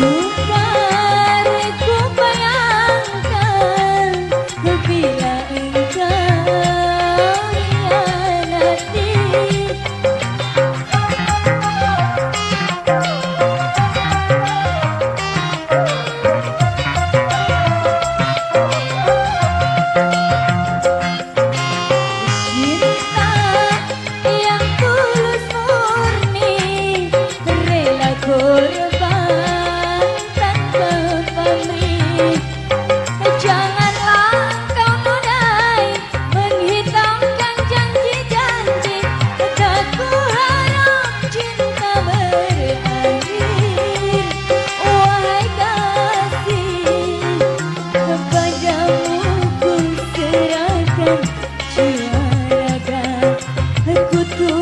Aku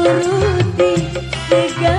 Luti,